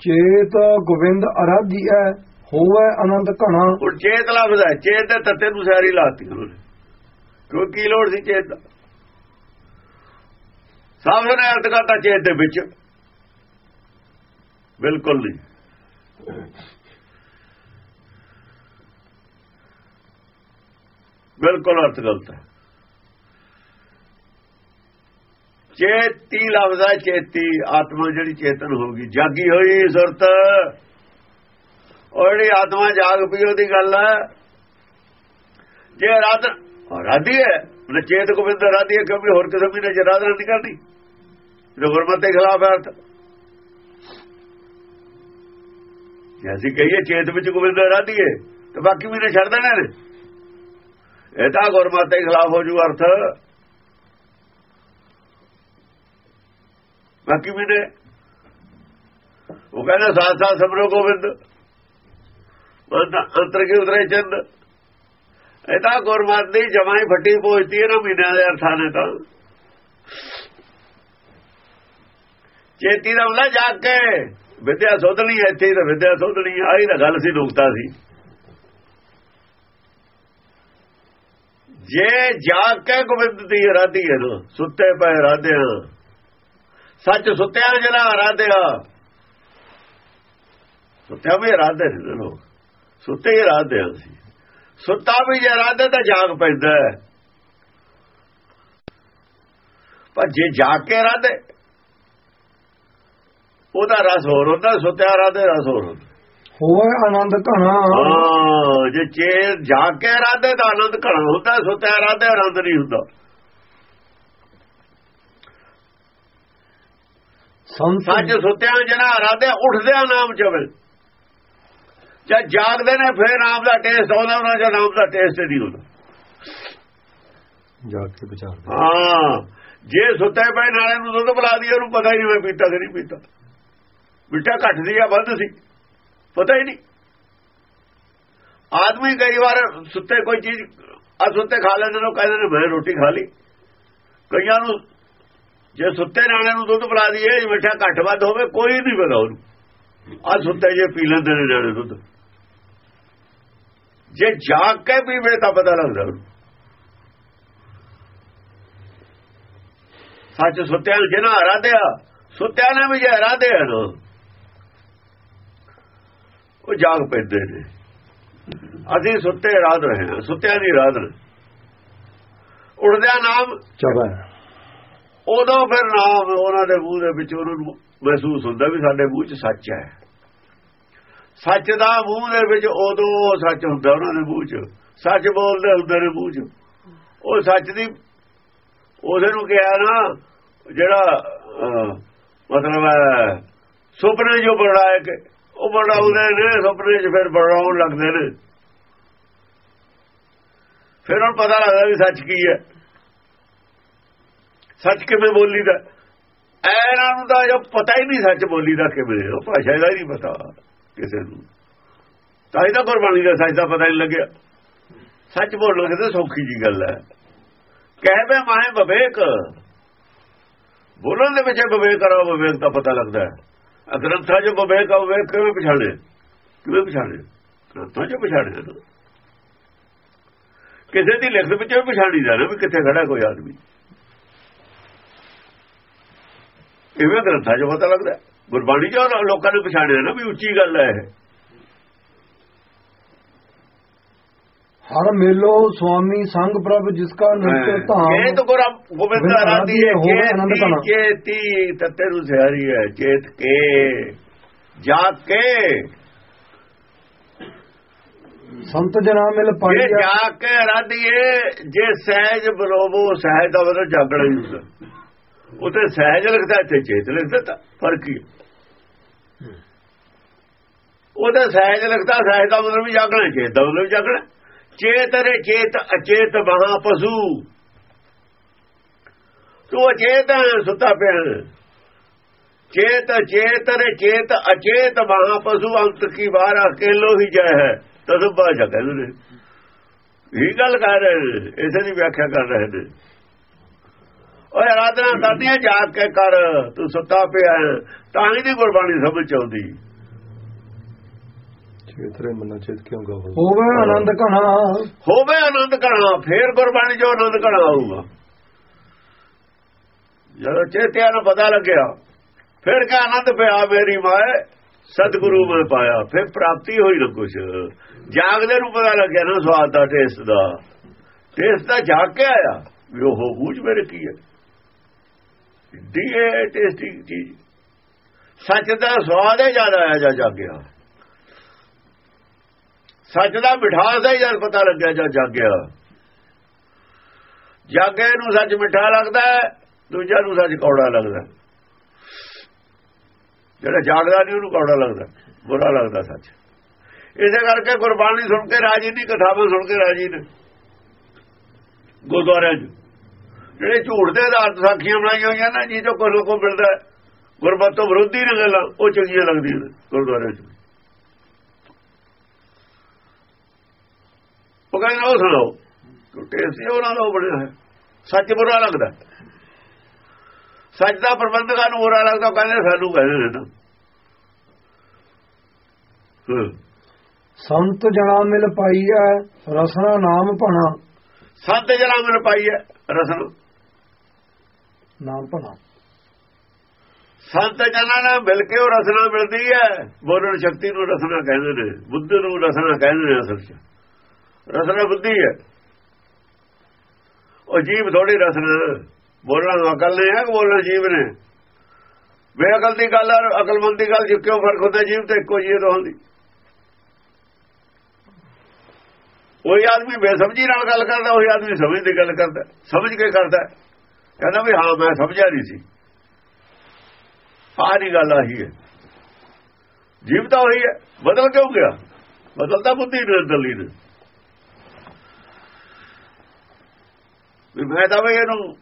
ਚੇਤ ਗੋਬਿੰਦ ਅਰਾਧੀ ਹੈ ਹੋਵੇ ਅਨੰਦ ਘਣਾ। ਉਹ ਚੇਤ ਲਫ਼ਜ਼ ਹੈ, ਚੇਤ ਦੇ ਤੱਤੇ ਨੂੰ ਸਾਰੀ ਲਾਤੀ ਉਹਨੇ। ਕਿਉਂ ਕੀ ਲੋੜ ਸੀ ਚੇਤ ਦਾ? ਸਾਹਮਣੇ ਅਰਥ ਕਰਤਾ ਚੇਤ ਦੇ ਵਿੱਚ। ਬਿਲਕੁਲ ਨਹੀਂ। ਬਿਲਕੁਲ ਅਰਥ ਗਲਤ ਹੈ। ਚੇਤੀ ਲਫ਼ਜ਼ ਹੈ ਚੇਤੀ ਆਤਮਾ ਜਿਹੜੀ ਚੇਤਨ ਹੋ ਗਈ। ਜਾਗੀ ਹੋਈ ਸੁਰਤ। ਉਹ ਜਿਹੜੀ ਆਤਮਾ ਜਾਗ ਪਈ, ਉਹਦੀ ਗੱਲ ਹੈ ਜੇ ਰਾਤ ਰਾਧੀ ਹੈ, ਉਹਨੇ ਚੇਤ ਗੋਬਿੰਦ ਰਾਧੀ ਹੈ, ਕਿਉਂਕਿ ਹੋਰ ਕਿਸੇ ਵੀ ਨੇ ਜਰਾਦ ਨਹੀਂ ਕਰਦੀ ਜੋ ਗੁਰਮਤਿ ਦੇ ਖਿਲਾਫ ਹੈ ਅਰਥ। ਜੇ ਅਸੀਂ ਕਹੀਏ ਚੇਤ ਵਿੱਚ ਗੋਬਿੰਦ ਰਾਧੀ ਹੈ, ਤੇ ਬਾਕੀ ਵੀ ਨੇ ਛੱਡ ਦੇਣੇ ਨੇ। ਇਹ ਤਾਂ ਗੁਰਮਤਿ ਦੇ ਖਿਲਾਫ ਹੋ ਜੂ ਅਰਥ। ਬਾਕੀ ਵੀ ਨੇ। ਉਹ ਕਹਿੰਦਾ ਸਾਥ ਸਾਥ ਸਬਰੋ ਗੋਬਿੰਦ। ਅੰਤਰ ਕੇ ਉਤਰੇ ਚੰਦ। ਇਹ ਤਾਂ ਗੁਰਮਤ ਦੀ ਜਮਾਈ ਫੱਟੀ ਪਹੁੰਚਦੀ ਹੈ ਨਾ ਮਹੀਨਿਆਂ ਦੇ ਅਰਥਾਂ ਨੇ ਤਾਂ। ਚੇਤੀ ਦਾ ਹੁੰਦਾ ਜਾ ਕੇ, ਵਿਦਿਆ ਸੋਧਣੀ ਇੱਥੇ ਤਾਂ ਵਿਦਿਆ ਸੋਧਣੀ ਆਹੀ ਤਾਂ ਗੱਲ ਸੀ, ਨੁਕਤਾ ਸੀ। ਜੇ ਜਾਗ ਕੇ ਗੋਬਿੰਦ ਦੀ ਇਰਾਦੀ ਹੈ ਨਾ, ਸੁੱਤੇ ਪਏ ਰਾਧਿਆਂ ਸੱਚ ਸੁੱਤਿਆ ਜਿਹੜਾ ਇਰਾਦਿਆ ਸੁੱਤਿਆ ਵੀ ਇਰਾਦੇ ਨੇ ਲੋਕ। ਸੁੱਤੇ ਹੀ ਇਰਾਦੇ ਸੀ ਸੁੱਤਾ ਵੀ ਜੇ ਇਰਾਦੇ ਤਾਂ ਜਾਗ ਪੈਂਦਾ ਪਰ ਜੇ ਜਾਗ ਕੇ ਇਰਾਦੇ ਉਹਦਾ ਰਸ ਹੋਰ ਹੁੰਦਾ ਸੁੱਤਿਆ ਇਰਾਦੇ ਰਸ ਹੋਰ ਹੁੰਦਾ। ਹੋਵੇ ਆਨੰਦ ਘਣਾ। ਹਾਂ ਜੇ ਚੇਰ ਜਾਗ ਕੇ ਇਰਾਦੇ ਦਾ ਆਨੰਦ ਘਣਾ ਹੁੰਦਾ ਸੁੱਤਿਆ ਇਰਾਦੇ ਆਨੰਦ ਨਹੀਂ ਹੁੰਦਾ। ਸੱਚ ਸੁੱਤਿਆਂ ਜਨਾ ਇਰਾਦੇ ਉੱਠਦਿਆਂ ਨਾਮ ਚਵੇ ਜਦ ਜਾਗਦੇ ਨੇ ਫੇਰ ਨਾਮ ਦਾ ਟੇਸਟ ਆਉਂਦਾ ਉਹਨਾਂ ਦਾ ਨਾਮ ਦਾ ਟੇਸਟ ਨਹੀਂ ਹੁੰਦਾ। ਜਾ ਕੇ ਵਿਚਾਰ ਹਾਂ ਜੇ ਸੁੱਤੇ ਪਏ ਨਾਲੇ ਨੂੰ ਦੁੱਧ ਪਿਲਾ ਦਈਏ ਉਹਨੂੰ ਪਤਾ ਹੀ ਨਹੀਂ ਮੈਂ ਪੀਤਾ ਕਿ ਨਹੀਂ ਪੀਤਾ। ਮਿੱਠਾ ਘੱਟ ਸੀ ਜਾਂ ਵੱਧ ਸੀ ਪਤਾ ਹੀ ਨਹੀਂ। ਆਦਮੀ ਕਈ ਵਾਰ ਸੁੱਤੇ ਕੋਈ ਚੀਜ਼ ਆ ਸੁੱਤੇ ਖਾ ਲੈਂਦੇ ਨੇ ਕਹਿੰਦੇ ਨੇ ਮੈਂ ਰੋਟੀ ਖਾ ਲਈ। ਕਈਆਂ ਨੂੰ ਜੇ ਸੁੱਤੇ ਨਾਲੇ ਨੂੰ ਦੁੱਧ ਪਿਲਾ ਦਈਏ ਮਿੱਠਾ ਘੱਟ ਵੱਧ ਹੋਵੇ, ਕੋਈ ਨਹੀਂ ਪਤਾ ਉਹਨੂੰ। ਆ ਸੁੱਤੇ ਜੇ ਪੀ ਲੈਂਦੇ ਨੇ ਨਾਲੇ ਦੁੱਧ। ਜੇ ਜਾਗ ਕੇ ਪੀਵੇ ਤਾਂ ਪਤਾ ਲੱਗਦਾ ਉਹਨੂੰ। ਸੱਚ ਸੁੱਤਿਆਂ ਨੂੰ ਜਿਹਨਾਂ ਹਰਾਦਿਆ ਸੁੱਤਿਆਂ ਨੇ ਵੀ ਜੇ ਹਰਾਦੇ ਹਨ ਉਹ ਜਾਗ ਪੈਂਦੇ ਨੇ। ਅਸੀਂ ਸੁੱਤੇ ਰਾਤ ਰਹੇ ਹਾਂ, ਸੁੱਤਿਆਂ ਦੀ ਰਾਤ ਨੇ। ਉੜਦਿਆਂ ਨਾਮ ਚਬੈ। ਉਦੋਂ ਫਿਰ ਨਾਮ ਉਹਨਾਂ ਦੇ ਮੂੰਹ ਦੇ ਵਿੱਚ ਉਹਨਾਂ ਨੂੰ ਮਹਿਸੂਸ ਹੁੰਦਾ ਵੀ ਸਾਡੇ ਮੂੰਹ 'ਚ ਸੱਚ ਹੈ। ਸੱਚ ਦਾ ਮੂੰਹ ਦੇ ਵਿੱਚ ਉਦੋਂ ਸੱਚ ਹੁੰਦਾ ਉਹਨਾਂ ਦੇ ਮੂੰਹ 'ਚ। ਸੱਚ ਬੋਲਦੇ ਹੁੰਦੇ ਨੇ ਮੂੰਹ 'ਚ। ਉਹ ਸੱਚ ਦੀ ਉਹਦੇ ਨੂੰ ਕਿਹਾ ਨਾ ਜਿਹੜਾ ਮਤਲਬ ਹੈ, ਸੁਪਨੇ ਜੋ ਬਣਾਏ ਕਿ ਉਹ ਬਣਾਉਂਦੇ ਨੇ ਸੁਪਨੇ 'ਚ ਫਿਰ ਬੜਾਉਣ ਲੱਗਦੇ ਨੇ। ਫਿਰ ਉਹਨੂੰ ਪਤਾ ਲੱਗਦਾ ਵੀ ਸੱਚ ਕੀ ਹੈ। ਸੱਚ ਕਿਵੇਂ ਬੋਲੀ ਦਾ ਇਹਨਾਂ ਨੂੰ ਤਾਂ ਜੋ ਪਤਾ ਹੀ ਨਹੀਂ ਸੱਚ ਬੋਲੀ ਦਾ ਕਿਵੇਂ, ਉਹ ਭਾਸ਼ਾ ਦਾ ਹੀ ਨਹੀਂ ਪਤਾ ਕਿਸੇ ਨੂੰ। ਤਾਂ ਇਹਦਾ ਗੁਰਬਾਣੀ ਦਾ ਸੱਚ ਦਾ ਪਤਾ ਨਹੀਂ ਲੱਗਿਆ। ਸੱਚ ਬੋਲਣਾ ਕਿਤੇ ਸੌਖੀ ਜੀ ਗੱਲ ਹੈ। ਕਹਿਵੇ ਮਾਹੇ ਵਿਵੇਕ। ਬੋਲਣ ਦੇ ਵਿੱਚ ਵਿਵੇਕ ਕਰੋ ਵਿਵੇਕ ਦਾ ਪਤਾ ਲੱਗਦਾ ਹੈ। ਅਗਰੰਥਾ ਜੋ ਬਵੇਕ ਆ ਬਵੇਕ ਕਿਵੇਂ ਪਛਾਣੇ? ਕਿਵੇਂ ਪਛਾਣੇ? ਗ੍ਰੰਥਾਂ ਜੋ ਪਛਾਣੇ ਨਾ ਕਿਸੇ ਦੀ ਲਿਖਤ ਵਿੱਚੋਂ ਵੀ ਪਛਾਣੀ ਜਾਣਾ ਵੀ ਕਿੱਥੇ ਖੜਾ ਕੋਈ ਆਦਮੀ। ਇਵੇਂ ਗ੍ਰੰਥਾਂ 'ਚ ਪਤਾ ਲੱਗਦਾ? ਗੁਰਬਾਣੀ 'ਚ ਲੋਕਾਂ ਨੇ ਪਛਾਣਿਆ ਨਾ ਵੀ ਉੱਚੀ ਗੱਲ ਹੈ ਇਹ। ਹਰ ਮੇਲੋ ਸੁਆਮੀ ਸੰਗ ਪ੍ਰਭ ਜਿਸ ਕਾ ਨਿਤ ਧਾਮ। ਚੇਤ ਗੁਰ ਗੋਬਿੰਦ ਆਰਾਧੀ ਹੈ ਚੇਤੀ ਤਤੇ ਨੂੰ ਸਿਆਰੀ ਹੈ ਚੇਤ ਕੇ ਜਾ ਕੇ। ਸੰਤ ਜਨਾ ਮਿਲ ਜੇ ਪਾਈਆ ਜਾ ਕੇ ਆਰਾਧੀਏ ਜੇ ਸਹਿਜ ਬਲੋਬੋ ਸਹਿਜ ਦਾ ਮਤਲਬ ਜਾਗਣਾ ਹੀ ਹੁੰਦਾ। ਉਤੇ ਸਹਿਜ ਲਿਖਦਾ ਇੱਥੇ ਚੇਤ ਲਿਖਦਾ ਫ਼ਰਕ ਹੀ। ਉਹਦਾ ਸਹਿਜ ਲਿਖਦਾ ਸਹਿਜ ਦਾ ਮਤਲਬ ਵੀ ਜਾਗਣਾ ਚੇਤ ਦਾ ਮਤਲਬ ਜਾਗਣਾ। ਚੇਤ ਰੇ ਚੇਤ ਅਚੇਤ ਮਹਾ ਪਸ਼ੂ। ਤੂੰ ਅਚੇਤ ਸੁੱਤਾ ਪਿਆ। ਚੇਤ ਚੇਤ ਰੇ ਚੇਤ ਅਚੇਤ ਮਹਾ ਪਸ਼ੂ ਅੰਤ ਕੀ ਬਾਰ ਅਕੇਲੋ ਹੀ ਜੈ ਹੈ। ਤਦੋਂ ਬਾਜਾ ਕਹਿੰਦੇ ਨੇ ਇਹ ਗੱਲ ਕਰ ਰਹੇ ਨੇ ਇਸੇ ਦੀ ਵਿਆਖਿਆ ਕਰ ਰਹੇ ਨੇ। ਓਏ ਆਰਾਧਨਾ ਕਰਨੀ ਹੈ ਜਾਗ ਕੇ ਕਰ ਤੂੰ ਸੁੱਤਾ ਪਿਆ ਹੈ। ਤਾਂ ਹੀ ਨਹੀਂ ਗੁਰਬਾਣੀ ਸਮਝ ਚ ਆਉਂਦੀ। ਚੇਤਰੇ ਮਨ ਚੇਤ ਕਿਉਂ ਗਾਵੋ? ਹੋਵੇ ਆਨੰਦ ਘਣਾ। ਹੋਵੇ ਆਨੰਦ ਕਣਾ ਫੇਰ ਗੁਰਬਾਣੀ ਜੋ ਆਨੰਦ ਕਣਾ ਆਊਗਾ। ਜਦੋਂ ਚੇਤਿਆਂ ਨੂੰ ਪਤਾ ਲੱਗਿਆ ਫਿਰ ਕਾ ਆਨੰਦ ਪਿਆ ਮੇਰੀ ਮਾਏ ਸਤਿਗੁਰੂ ਮੈਂ ਪਾਇਆ ਫਿਰ ਪ੍ਰਾਪਤੀ ਹੋਈ ਨਾ ਕੁਛ। ਜਾਗਦੇ ਨੂੰ ਪਤਾ ਲੱਗਿਆ ਨਾ ਸਵਾਦ ਦਾ ਟੇਸਟ ਦਾ। ਟੇਸਟ ਦਾ ਜਾਗ ਕੇ ਆਇਆ ਵੀ ਉਹ ਬੂਝ ਮੇਰੇ ਕੀ ਹੈ ਡੀ ਟੇਸਟੀ ਚੀਜ਼। ਸੱਚ ਦਾ ਸਵਾਦ ਹੈ ਜ਼ਿਆਦਾ ਆਇਆ ਜਾਂ ਜਾਗਿਆ ਸੱਚ ਦਾ ਮਿਠਾਸ ਹੈ ਜਦ ਪਤਾ ਲੱਗਿਆ ਜਦ ਜਾਗਿਆ ਜਾਗੇ ਨੂੰ ਸੱਚ ਮਿੱਠਾ ਲੱਗਦਾ ਹੈ, ਦੂਜਾ ਨੂੰ ਸੱਚ ਕੌੜਾ ਲੱਗਦਾ ਜਿਹੜਾ ਜਾਗਦਾ ਨਹੀਂ ਉਹਨੂੰ ਕੌੜਾ ਲੱਗਦਾ ਬੁਰਾ ਲੱਗਦਾ ਸੱਚ। ਇਸੇ ਕਰਕੇ ਗੁਰਬਾਣੀ ਸੁਣ ਕੇ ਰਾਜੀ ਨਹੀਂ ਕਥਾਵਾਂ ਸੁਣ ਕੇ ਰਾਜੀ ਨੇ ਗੁਰਦੁਆਰਿਆਂ 'ਚ। ਜਿਹੜੇ ਝੂਠ ਦੇ ਆਧਾਰ ਤੇ ਸਾਖੀਆਂ ਬਣਾਈਆਂ ਹੋਈਆਂ ਨਾ ਜੀ ਤੋਂ ਕੋਈ ਕੋ ਮਿਲਦਾ ਹੈ, ਗੁਰਮਤਿ ਤੋਂ ਵਿਰੋਧੀ ਨੇ ਗੱਲਾਂ ਉਹ ਚੰਗੀਆਂ ਲੱਗਦੀਆਂ ਨੇ ਗੁਰਦੁਆਰਿਆਂ 'ਚ। ਉਹ ਕਹਿੰਦੇ ਉਹ ਸੁਣਾਓ। ਟੁੱਟੇ ਸੀ ਉਹਨਾਂ ਦਾ ਬਣਿਆ ਹੈ ਸੱਚ ਬੁਰਾ ਲੱਗਦਾ। ਸੱਚ ਦਾ ਪ੍ਰਬੰਧਕਾਂ ਨੂੰ ਬੁਰਾ ਲੱਗਦਾ ਕਹਿੰਦੇ ਸਾਨੂੰ ਕਹਿੰਦੇ ਨੇ ਨਾ। ਹਾਂ। ਸੰਤ ਜਣਾ ਮਿਲ ਪਾਈਐ ਰਸਨਾ ਨਾਮ ਭਣਾ। ਸੰਤ ਜਨਾ ਮਨ ਪਾਈ ਹੈ ਰਸਨ। ਨਾਮ ਭਣਾ ਸੰਤ ਜਨਾਂ ਨਾਲ ਮਿਲ ਕੇ ਉਹ ਰਸਨਾ ਮਿਲਦੀ ਹੈ। ਬੋਲਣ ਸ਼ਕਤੀ ਨੂੰ ਰਸਨਾ ਕਹਿੰਦੇ ਨੇ, ਬੁੱਧ ਨੂੰ ਰਸਨਾ ਕਹਿੰਦੇ ਨੇ ਅਸਲ 'ਚ। ਰਸਨਾ ਬੁੱਧੀ ਹੈ। ਉਹ ਜੀਵ ਥੋੜੀ ਰਸਨਾ ਬੋਲਣਾ ਅਕਲ ਨਹੀਂ ਹੈ ਕਿ ਬੋਲਣ ਜੀਵ ਨੇ। ਬੇਅਕਲ ਦੀ ਗੱਲ ਔਰ ਅਕਲਮੰਦ ਦੀ ਗੱਲ 'ਚ ਫ਼ਰਕ ਹੁੰਦਾ? ਜੀਵ ਤੇ ਇੱਕੋ ਜਿਹੀ ਹੁੰਦੀ ਉਹੀ ਆਦਮੀ ਬੇਸਮਝੀ ਨਾਲ ਗੱਲ ਕਰਦਾ, ਉਹੀ ਆਦਮੀ ਸਮਝ ਦੀ ਗੱਲ ਕਰਦਾ, ਸਮਝ ਕੇ ਕਰਦਾ। ਕਹਿੰਦਾ ਵੀ ਹਾਂ ਮੈਂ ਸਮਝਿਆ ਨਹੀਂ ਸੀ। ਸਾਰੀ ਗੱਲ ਆਹੀ ਹੈ। ਜੀਵ ਤਾਂ ਉਹੀ ਹੈ ਬਦਲ ਕਿਉਂ ਗਿਆ? ਬਦਲਦਾ ਬੁੱਧੀ ਨੇ ਦਲੀ ਨੇ ਵੀ ਮੈਂ ਤਾਂ ਵੀ ਇਹਨੂੰ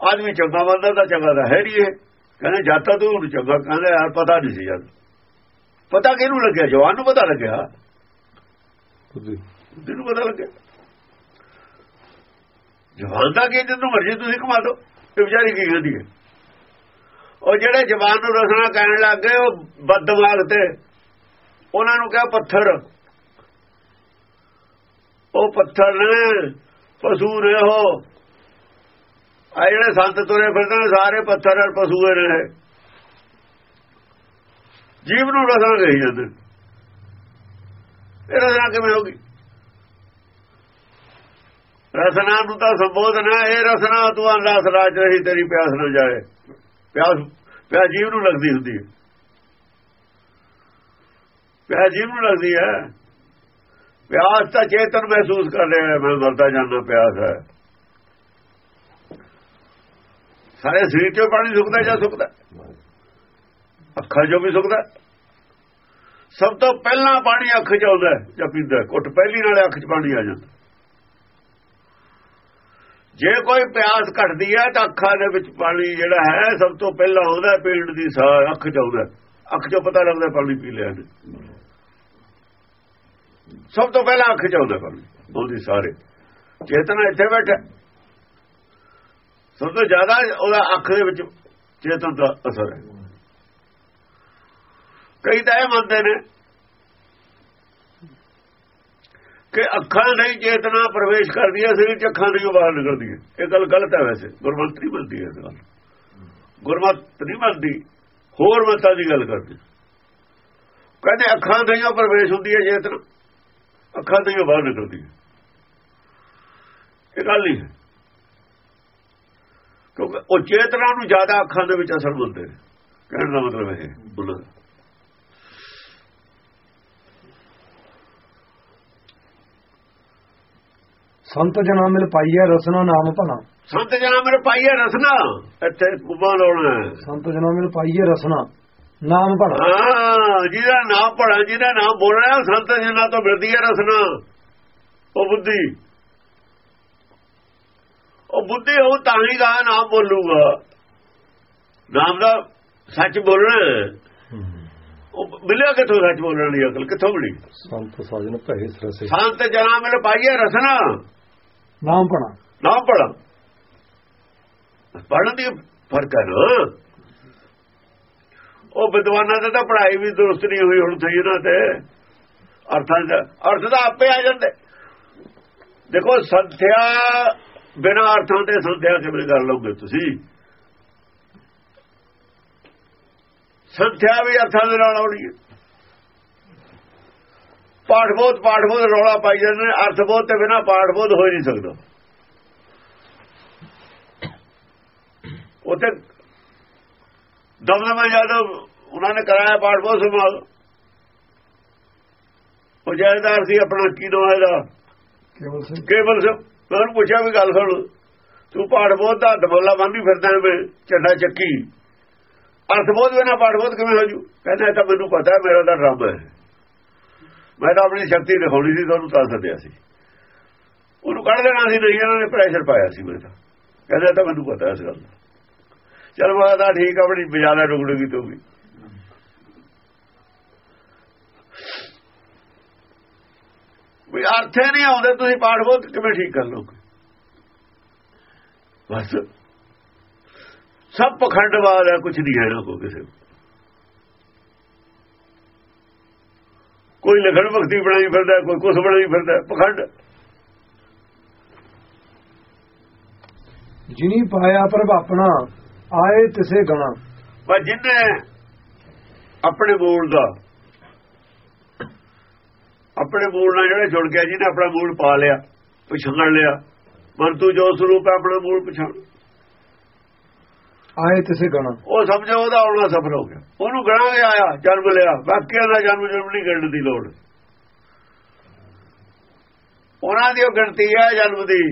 ਆਦਮੀ ਚੰਗਾ ਬੰਦਾ ਤਾਂ ਚੰਗਾ ਤਾਂ ਹੈ ਨਹੀਂ ਇਹ। ਕਹਿੰਦੇ ਜਾਤਾ ਤੂੰ ਉਹਨੂੰ ਚੰਗਾ ਕਹਿੰਦੇ ਯਾਰ ਪਤਾ ਨਹੀਂ ਸੀ ਜਦ। ਪਤਾ ਕਿਹਨੂੰ ਲੱਗਿਆ? ਜਵਾਨ ਨੂੰ ਪਤਾ ਲੱਗਿਆ। ਬੁੱਧੀ ਬੁੱਧੀ ਨੂੰ ਪਤਾ ਲੱਗਿਆ? ਜਵਾਨ ਦਾ ਕੀ ਜਿੰਨੂੰ ਮਰਜ਼ੀ ਤੁਸੀਂ ਕਮਾ ਦੋ ਇਹ ਵਿਚਾਰੀ ਕੀ ਕਹਿੰਦੀ ਹੈ? ਉਹ ਜਿਹੜੇ ਜਵਾਨ ਨੂੰ ਰਸਣਾ ਕਹਿਣ ਲੱਗ ਗਏ, ਉਹ ਬਦਦਮਾਗ ਤੇ। ਉਹਨਾਂ ਨੂੰ ਕਿਹਾ ਪੱਥਰ। ਉਹ ਪੱਥਰ ਨੇ ਪਸ਼ੂ ਨੇ ਉਹ। ਆ ਜਿਹੜੇ ਸੰਤ ਤੁਰੇ ਫਿਰਦੇ ਨੇ, ਸਾਰੇ ਪੱਥਰ ਔਰ ਪਸ਼ੂ ਨੇ ਜੀਵ ਨੂੰ ਰਸਣਾ ਕਹੀ ਜਾਂਦੇ ਇਹ ਰਸਣਾ ਕਿਵੇਂ ਹੋਗੀ ਰਸਨਾ ਨੂੰ ਤਾਂ ਸੰਬੋਧਨ ਹੈ ਇਹ ਰਸਨਾ ਤੂੰ ਅੰਦਾਸ ਰਾਜ ਰਹੀ, ਤੇਰੀ ਪਿਆਸ ਨਾ ਜਾਏ। ਪਿਆਸ ਪਿਆਸ ਜੀਵ ਨੂੰ ਲੱਗਦੀ ਹੁੰਦੀ ਹੈ। ਪਿਆਸ ਜੀਵ ਨੂੰ ਲੱਗਦੀ ਹੈ। ਪਿਆਸ ਤਾਂ ਚੇਤਨ ਮਹਿਸੂਸ ਕਰ ਰਿਹਾ ਮੈਂ ਮਰਦਾ ਜਾਂਦਾ ਪਿਆਸ ਹੈ। ਸਾਰੇ ਸਰੀਰ ਚੋਂ ਪਾਣੀ ਸੁੱਕਦਾ ਜਾਂ ਸੁੱਕਦਾ? ਅੱਖਾਂ ਚੋਂ ਵੀ ਸੁੱਕਦਾ? ਸਭ ਤੋਂ ਪਹਿਲਾਂ ਪਾਣੀ ਅੱਖ 'ਚ ਆਉਂਦਾ ਜਾਂ ਪੀਂਦਾ ਹੈ। ਘੁੱਟ ਪਹਿਲੀ ਨਾਲੇ ਅੱਖ 'ਚ ਪਾਣੀ ਆ ਜਾਂਦਾ। ਜੇ ਕੋਈ ਪਿਆਸ ਘਟਦੀ ਹੈ ਤਾਂ ਅੱਖਾਂ ਦੇ ਵਿੱਚ ਪਾਣੀ ਜਿਹੜਾ ਹੈ, ਸਭ ਤੋਂ ਪਹਿਲਾਂ ਆਉਂਦਾ ਪੀਣ ਦੀ ਸਾਰ ਅੱਖ 'ਚ ਆਉਂਦਾ ਅੱਖ 'ਚੋਂ ਪਤਾ ਲੱਗਦਾ ਪਾਣੀ ਪੀ ਲਿਆ ਨੇ ਸਭ ਤੋਂ ਪਹਿਲਾਂ ਅੱਖ 'ਚ ਆਉਂਦਾ ਪਾਣੀ, ਉਹਦੀ ਸਾਰੇ। ਚੇਤਨਾ ਇੱਥੇ ਬੈਠਾ। ਸਭ ਤੋਂ ਜ਼ਿਆਦਾ ਉਹਦਾ ਅੱਖ ਦੇ ਵਿੱਚ ਚੇਤਨ ਦਾ ਅਸਰ ਹੈ। ਕਈ ਤਾਂ ਇਹ ਮੰਨਦੇ ਨੇ ਕਿ ਅੱਖਾਂ ਨਹੀਂ ਚੇਤਨਾ ਪ੍ਰਵੇਸ਼ ਕਰਦੀ ਹੈ ਸਰੀਰ ਚ ਅੱਖਾਂ ਨਹੀਂ ਬਾਹਰ ਨਿਕਲਦੀ ਹੈ। ਇਹ ਗੱਲ ਗਲਤ ਹੈ ਵੈਸੇ। ਗੁਰਮਤਿ ਨਹੀਂ ਮੰਨਦੀ ਇਸ ਗੱਲ। ਗੁਰਮਤ ਨਹੀਂ ਮੰਨਦੀ, ਹੋਰ ਮਤਾਂ ਦੀ ਗੱਲ ਕਰਦੇ। ਕਹਿੰਦੇ ਅੱਖਾਂ ਨਹੀਂ ਪ੍ਰਵੇਸ਼ ਹੁੰਦੀ ਹੈ ਚੇਤਨਾ। ਅੱਖਾਂ ਨਹੀਂ ਬਾਹਰ ਨਿਕਲਦੀ ਹੈ। ਇਹ ਗੱਲ ਨਹੀਂ ਹੈ। ਕਿਉਂਕਿ ਉਹ ਚੇਤਨਾ ਨੂੰ ਜ਼ਿਆਦਾ ਅੱਖਾਂ ਦੇ ਵਿੱਚ ਅਸਰ ਹੁੰਦੇ ਕਹਿਣ ਦਾ ਮਤਲਬ ਇਹ ਉਹਨਾਂ ਸੰਤ ਜਨਾ ਮਿਲ ਪਾਈਐ ਰਸਨਾ ਨਾਮ ਭਣਾ ਸੰਤ ਜਨਾ ਭਾਈ ਹੈ ਰਸਨਾ? ਇੱਥੇ ਕੁਬਾ ਲਾਉਣਾ। ਸੰਤ ਜਨਾ ਮਿਲ ਪਾਈਐ ਰਸਨਾ ਨਾਮ ਭਣਾ ਹਾਂ ਜਿਹਦਾ ਨਾਮ ਪੜਾ ਜਿਹਦਾ ਨਾਮ ਬੋਲਣਾ ਉਹ ਸੰਤ ਜਨਾਂ ਤੋਂ ਮਿਲਦੀ ਹੈ ਰਸਨਾ। ਉਹ ਬੁੱਧੀ। ਉਹ ਬੁੱਧੀ ਉਹ ਤਾਂ ਹੀ ਗਾ ਨਾਮ ਬੋਲੂਗਾ। ਨਾਮ ਦਾ ਸੱਚ ਬੋਲਣਾ। ਉਹ ਮਿਲਿਆ ਕਿੱਥੋਂ ਸੱਚ ਬੋਲਣ ਦੀ ਅਕਲ? ਕਿੱਥੋਂ ਮਿਲੀ? ਸੰਤ ਸਾਜਨ ਭੈ ਸਰਸੇ। ਸੰਤ ਜਨਾਂ ਮਿਲ ਪਾਈਏ ਰਸਨਾ। ਨਾਮ ਭਣਾ ਨਾਮ ਪੜਾ ਪੜਨ ਦੀ ਫ਼ਰਕ ਹੈ ਨਾ। ਉਹ ਵਿਦਵਾਨਾਂ ਦੇ ਤਾਂ ਪੜ੍ਹਾਈ ਵੀ ਦੁਰਸਤ ਨਹੀਂ ਹੋਈ ਹੁਣ ਸਹੀ ਇਹਨਾਂ ਤੇ। ਅਰਥਾਂ ਦਾ ਅਰਥ ਤਾਂ ਆਪੇ ਆ ਜਾਂਦੇ। ਦੇਖੋ ਸੰਥਿਆ ਬਿਨਾਂ ਅਰਥਾਂ ਤੇ ਸੰਥਿਆ ਕਿਵੇਂ ਕਰ ਲਓਗੇ ਤੁਸੀਂ? ਸੰਥਿਆ ਵੀ ਅਰਥਾਂ ਦੇ ਨਾਲ ਆਉਣੀ ਹੈ। ਪਾਠ ਬਹੁਤ ਪਾਠ ਬਹੁਤ ਰੌਲਾ ਪਾਈ ਜਾਂਦੇ ਨੇ ਅਰਥ ਬਹੁਤ ਤੇ ਬਿਨਾਂ ਪਾਠ ਬਹੁਤ ਹੋ ਨਹੀਂ ਸਕਦਾ। ਉਤੇ ਦਮਦਮਾ ਯਾਦਵ ਉਹਨਾਂ ਨੇ ਕਰਾਇਆ ਪਾਠ ਬਹੁਤ ਸੰਭਾਲ। ਉਹ ਜੈਦਾਰ ਸੀ ਆਪਣਾ ਕੀ ਨਾਮ ਹੈ ਇਹਦਾ? ਕੇਵਲ ਸਿੰਘ। ਕੇਵਲ ਸਿੰਘ। ਮੈਂ ਪੁੱਛਿਆ ਵੀ ਗੱਲ ਸੁਣ ਤੂੰ ਪਾਠ ਬਹੁਤ ਦਾ ਦਬੋਲਾ ਬੰਦੀ ਫਿਰਦਾ ਮੈਂ ਝੰਡਾ ਚੱਕੀ। ਅਰਥ ਬਹੁਤ ਬਿਨਾ ਪਾਠ ਬਹੁਤ ਕਿਵੇਂ ਹੋ ਜੂ? ਕਹਿੰਦਾ ਤਾਂ ਮੈਨੂੰ ਪਤਾ ਮੇਰਾ ਤਾਂ ਰੱਬ ਹੈ। ਮੈਂ ਤਾਂ ਆਪਣੀ ਸ਼ਕਤੀ ਦਿਖਾਉਣੀ ਸੀ ਤੁਹਾਨੂੰ ਤਾਂ ਸੱਦਿਆ ਸੀ। ਉਹਨੂੰ ਕੱਢ ਦੇਣਾ ਸੀ ਨਹੀਂ ਇਹਨਾਂ ਨੇ ਪ੍ਰੈਸ਼ਰ ਪਾਇਆ ਸੀ ਮੇਰੇ ਤਾਂ। ਕਹਿੰਦਾ ਤਾਂ ਮੈਨੂੰ ਪਤਾ ਇਸ ਗੱਲ ਦਾ। ਚਲ ਮੈਂ ਤਾਂ ਠੀਕ ਆ, ਆਪਣੀ ਬਜਾਲਾ ਰੁਕੜੂਗੀ ਤੂੰ ਵੀ। ਵੀ ਅਰਥੇ ਨਹੀਂ ਆਉਂਦੇ ਤੁਸੀਂ ਪਾਠ ਬਹੁਤ ਕਿਵੇਂ ਠੀਕ ਕਰ ਲੋਗੇ ਬਸ। ਸਭ ਪਖੰਡਵਾਦ ਹੈ ਕੁਝ ਨਹੀਂ ਹੈ ਨਾ ਕੋ ਕਿਸੇ ਨੂੰ। ਕੋਈ ਲਖਣ ਭਗਤੀ ਬਣਾਈ ਫਿਰਦਾ ਕੋਈ ਕੁਛ ਬਣਾਈ ਫਿਰਦਾ ਪਖੰਡ। ਜਿਨੀ ਪਾਇਆ ਪ੍ਰਭ ਆਪਣਾ ਆਏ ਤਿਸੇ ਗਣਾ। ਪਰ ਜਿੰਨੇ ਆਪਣੇ ਮੂਲ ਦਾ ਆਪਣੇ ਮੂਲ ਨਾਲ ਜਿਹੜੇ ਜੁੜ ਗਿਆ ਜਿਹਨੇ ਆਪਣਾ ਮੂਲ ਪਾ ਲਿਆ ਪਛਾਣ ਲਿਆ ਮਨ ਤੂੰ ਜੋ ਸਰੂਪ ਆਪਣਾ ਮੂਲ ਪਛਾਣ। ਆਏ ਤਿਸੇ ਗਣਾ ਉਹ ਸਮਝੋ ਉਹਦਾ ਆਉਣਾ ਸਫਲ ਹੋ ਗਿਆ। ਉਹਨੂੰ ਗਣਾ ਗਿਆ ਆਇਆ ਜਨਮ ਲਿਆ। ਬਾਕੀਆਂ ਦਾ ਜਨਮ ਜਨਮ ਨਹੀਂ ਗਿਣਨ ਦੀ ਲੋੜ। ਉਹਨਾਂ ਦੀ ਉਹ ਗਿਣਤੀ ਹੈ ਜਨਮ ਦੀ।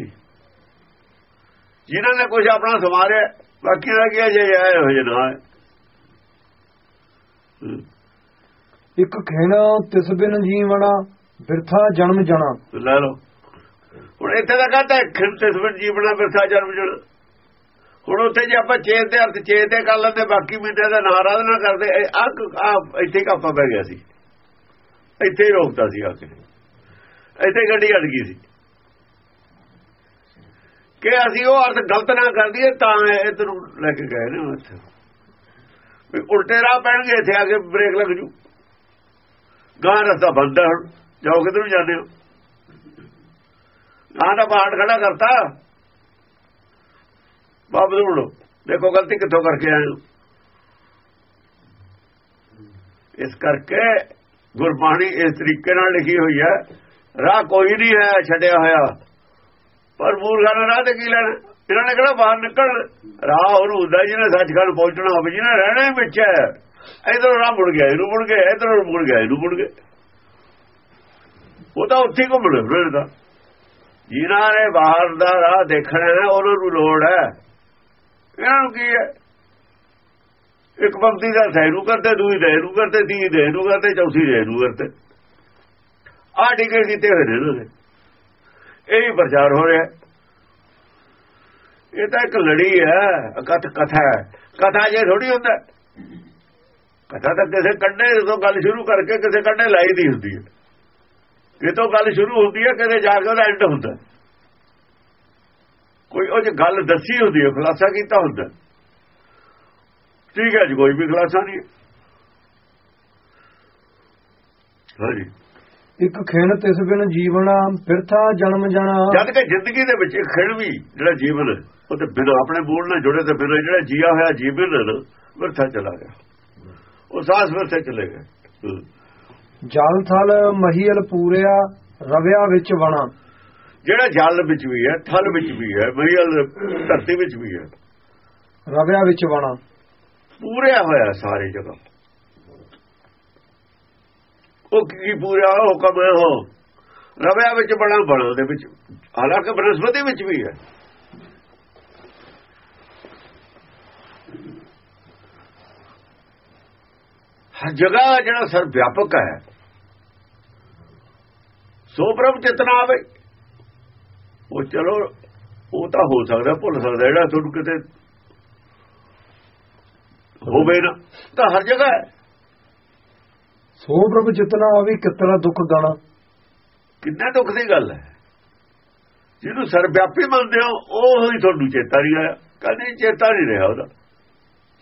ਜਿਨ੍ਹਾਂ ਨੇ ਕੁਝ ਆਪਣਾ ਸਮਾਰਿਆ ਬਾਕੀ ਦਾ ਕੀ ਜੇ ਆਏ ਹੋ ਜੇ ਨਾ ਆਏ। ਹੂੰ, ਇੱਕ ਖੇਣਾ ਤਿਸ ਬਿਨ ਜੀਵਣਾ ਬਿਰਥਾ ਜਨਮ ਜਣਾ। ਲੈ ਲਓ। ਹੁਣ ਇੱਥੇ ਦਾ ਕਹਤਾ ਖਿੰਤੇ ਸਵਨ ਜੀਵਨਾ ਬਿਰਥਾ ਜਨਮ ਜਣ। ਹੁਣ ਉੱਥੇ ਜੇ ਆਪਾਂ ਚੇਤ ਦੇ ਅਰਥ, ਚੇਤ ਦੇ ਕਰ ਲੈਂਦੇ ਬਾਕੀ ਮੀਟੇ ਦਾ ਨਾਰਾਜ਼ ਨਾ ਕਰਦੇ ਆ ਇੱਥੇ ਕਾਪਾ ਪੈ ਗਿਆ ਸੀ। ਇੱਥੇ ਹੀ ਰੋਕਦਾ ਸੀ ਆ ਕੇ। ਇੱਥੇ ਗੱਡੀ ਅੜ ਗਈ ਸੀ। ਕਿ ਅਸੀਂ ਉਹ ਅਰਥ ਗਲਤ ਨਾ ਕਰ ਦਈਏ, ਤਾਂ ਇਧਰ ਨੂੰ ਲੈ ਕੇ ਗਏ ਨੇ ਉੱਥੇ। ਵੀ ਉਲਟੇ ਰਾਹ ਪੈਣਗੇ, ਇੱਥੇ ਆ ਕੇ ਬ੍ਰੇਕ ਲੱਗ ਜੂ। ਗਾਂ ਰਸਤਾ ਬੰਦ ਹੈ ਹੁਣ, ਜਾਓ ਕਿਧਰ ਨੂੰ ਜਾਂਦੇ ਹੋ? ਗਾਂ ਦਾ ਪਹਾੜ ਖੜਾ ਕਰਤਾ। ਬਾਬ ਦੂੜੋ ਦੇਖੋ ਗਲਤੀ ਕਿੱਥੋਂ ਕਰਕੇ ਆਏ ਇਸ ਕਰਕੇ ਗੁਰਬਾਣੀ ਇਸ ਤਰੀਕੇ ਨਾਲ ਲਿਖੀ ਹੋਈ ਹੈ, ਰਾਹ ਕੋਈ ਨਹੀਂ ਹੈ ਛੱਡਿਆ ਹੋਇਆ। ਪਰ ਮੂਰਖਾਂ ਨੇ ਰਾਹ ਤੇ ਕੀ ਲੈਣਾ? ਇਹਨਾਂ ਨੇ ਕਿਹੜਾ ਬਾਹਰ ਨਿਕਲ ਰਾਹ ਉਹਨੂੰ ਹੁੰਦਾ ਜਿਹਨੇ ਸੱਚਖੰਡ ਪਹੁੰਚਣਾ ਹੋਵੇ, ਜਿਹਨੇ ਰਹਿਣਾ ਹੀ ਵਿੱਚ ਹੈ। ਇਧਰੋਂ ਰਾਹ ਮੁੜ ਗਿਆ, ਇਹਨੂੰ ਮੁੜ ਗਿਆ, ਇਧਰੋਂ ਮੁੜ ਗਿਆ, ਇਹਨੂੰ ਮੁੜ ਗਿਆ। ਉਹ ਤਾਂ ਉੱਥੇ ਹੀ ਘੁੰਮਣ ਫਿਰਦਾ ਜਿਨ੍ਹਾਂ ਨੇ ਬਾਹਰ ਦਾ ਰਾਹ ਦੇਖਣਾ ਹੈ, ਉਹਨਾਂ ਨੂੰ ਲੋੜ ਹੈ। ਇਹਨਾਂ ਨੂੰ ਕੀ ਹੈ? ਇੱਕ ਪੰਕਤੀ ਦਾ ਸਹਿਰੂ ਕਰਦੇ ਦੂਈ ਦੇ ਨੂੰ ਕਰਦੇ ਤੀ ਦੇ ਨੂੰ ਕਰਦੇ ਚੌਥੀ ਦੇ ਨੂੰ ਕਰਦੇ ਆਹ ਟਿਕੇ ਕੀਤੇ ਹੋਏ ਨੇ ਇਹਨਾਂ ਨੇ ਇਹ ਹੀ ਪ੍ਰਚਾਰ ਹੋ ਰਿਹਾ। ਇਹ ਤਾਂ ਇੱਕ ਲੜੀ ਹੈ ਕਥ ਕਥਾ ਹੈ। ਕਥਾ ਜੇ ਥੋੜੀ ਹੁੰਦਾ। ਕਥਾ ਤਾਂ ਕਿਸੇ ਕੰਢੇ ਤੋਂ ਗੱਲ ਸ਼ੁਰੂ ਕਰਕੇ ਕਿਸੇ ਕੰਢੇ ਲਾਈ ਦੀ ਹੁੰਦੀ ਹੈ। ਕਿਤੋਂ ਗੱਲ ਸ਼ੁਰੂ ਹੁੰਦੀ ਹੈ, ਕਿਤੇ ਜਾ ਕੇ ਉਹਦਾ ਐਂਡ ਹੁੰਦਾ। ਕੋਈ ਉਹ ਜੇ ਗੱਲ ਦੱਸੀ ਹੁੰਦੀ ਹੈ ਖੁਲਾਸਾ ਕੀਤਾ ਹੁੰਦਾ ਠੀਕ ਹੈ ਜੀ ਕੋਈ ਵੀ ਖੁਲਾਸਾ ਨਹੀਂ ਹਾਂਜੀ। ਇੱਕ ਖੇਣ ਤਿਸ ਬਿਨ ਜੀਵਣਾ ਬਿਰਥਾ ਜਨਮ ਜਣਾ ਜਦ ਕਿ ਜ਼ਿੰਦਗੀ ਦੇ ਵਿੱਚ ਖਿੜ ਵੀ ਜਿਹੜਾ ਜੀਵਨ ਉਹ ਤੇ ਬਿਨਾਂ ਆਪਣੇ ਮੂਲ ਨਾਲ ਜੁੜੇ ਤੇ ਬਿਨਾਂ ਜਿਹੜਾ ਜੀਆ ਹੋਇਆ ਜੀਵਨ ਵਰਥਾ ਚਲਾ ਗਿਆ। ਉਹ ਸਾਸ ਵਰਥੇ ਚਲੇ ਗਏ। ਜਲ ਥਲ ਮਹੀਲ ਪੂਰਿਆ ਰਵਿਆ ਵਿੱਚ ਵਣਾ। ਜਿਹੜਾ ਜਲ ਵਿੱਚ ਵੀ ਹੈ ਥਲ ਵਿੱਚ ਵੀ ਹੈ ਮਹੀਲ ਧਰਤੀ ਵਿੱਚ ਵੀ ਹੈ। ਰਵਿਆ ਵਿੱਚ ਵਣਾ ਪੂਰਿਆ ਹੋਇਆ ਸਾਰੀ ਜਗ੍ਹਾ। ਉਹ ਕੀ ਪੂਰਾ ਹੁਕਮ ਹੈ ਉਹ ਰਵਿਆ ਵਿੱਚ ਬੜਾ ਬਣਾ ਦੇ ਵਿੱਚ। ਹਾਲਾਂਕਿ ਬਨਸਪਤੀ ਵਿੱਚ ਵੀ ਹੈ। ਹਰ ਜਗ੍ਹਾ ਜਿਹੜਾ ਸਰ ਵਿਆਪਕ ਹੈ ਸੋ ਪ੍ਰਭ ਚੇਤਨਾ ਆਵੇ। ਉਹ ਚਲੋ ਉਹ ਤਾਂ ਹੋ ਸਕਦਾ ਭੁੱਲ ਸਕਦਾ ਜਿਹੜਾ ਤੁਹਾਨੂੰ ਕਿਤੇ ਹੋਵੇ ਨਾ। ਤਾਂ ਹਰ ਜਗ੍ਹਾ ਹੈ। ਸੋ ਪ੍ਰਭ ਚਿਤਨਾ ਆਵੀ ਕਿਤਨਾ ਦੁੱਖ ਗਣਾ। ਕਿੰਨਾ ਦੁੱਖ ਦੀ ਗੱਲ ਹੈ। ਜਿਹਨੂੰ ਸਰਵਿਆਪੀ ਮੰਨਦੇ ਹੋ ਉਹ ਹੀ ਤੁਹਾਨੂੰ ਚੇਤਾ ਨਹੀਂ ਆਇਆ। ਕਦੀ ਚੇਤਾ ਨਹੀਂ ਰਿਹਾ ਉਹਦਾ।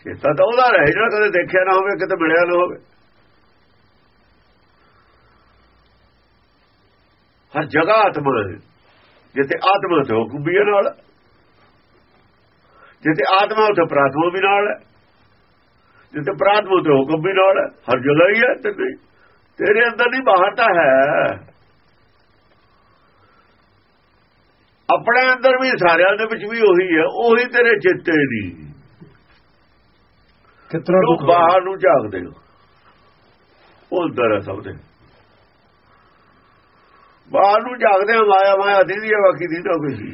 ਚੇਤਾ ਤਾਂ ਉਹਦਾ ਰਹੇ ਜਿਹੜਾ ਕਦੇ ਦੇਖਿਆ ਨਾ ਹੋਵੇ ਕਿਤੇ ਮਿਲਿਆ ਨਾ ਹੋਵੇ। ਹਰ ਜਗ੍ਹਾ ਆਤਮਾ ਜਿੱਥੇ ਆਤਮਾ ਤੇ ਹੁਕਮ ਨਾਲ। ਜਿੱਥੇ ਆਤਮਾ ਉੱਥੇ ਪ੍ਰਾਤਮਾ ਵੀ ਨਾਲ ਜਿੱਥੇ ਪ੍ਰਾਤਮਾ ਤੇ ਹੁਕਮ ਵੀ ਨਾਲ ਹਰ ਜਗ੍ਹਾ ਹੀ ਹੈ ਤੇ ਤੇਰੇ ਅੰਦਰ ਨਹੀਂ ਬਾਹਰ ਤਾਂ ਹੈ। ਆਪਣੇ ਅੰਦਰ ਵੀ ਸਾਰਿਆਂ ਦੇ ਵਿੱਚ ਵੀ ਉਹੀ ਹੈ। ਉਹੀ ਤੇਰੇ ਚਿੱਤੇ ਦੀ। ਕਿਤਨਾ ਬਾਹਰ ਨੂੰ ਝਾਕਦੇ ਹੋ। ਉਹ ਅੰਦਰ ਹੈ ਸਭ ਦੇ। ਬਾਹਰ ਨੂੰ ਝਾਕਦੇ ਆ ਮਾਇਆ ਮਾਇਆ ਦੀਦੀ ਹੈ ਬਾਕੀ ਦੀ ਤਾਂ ਕੁਝ ਨਹੀਂ।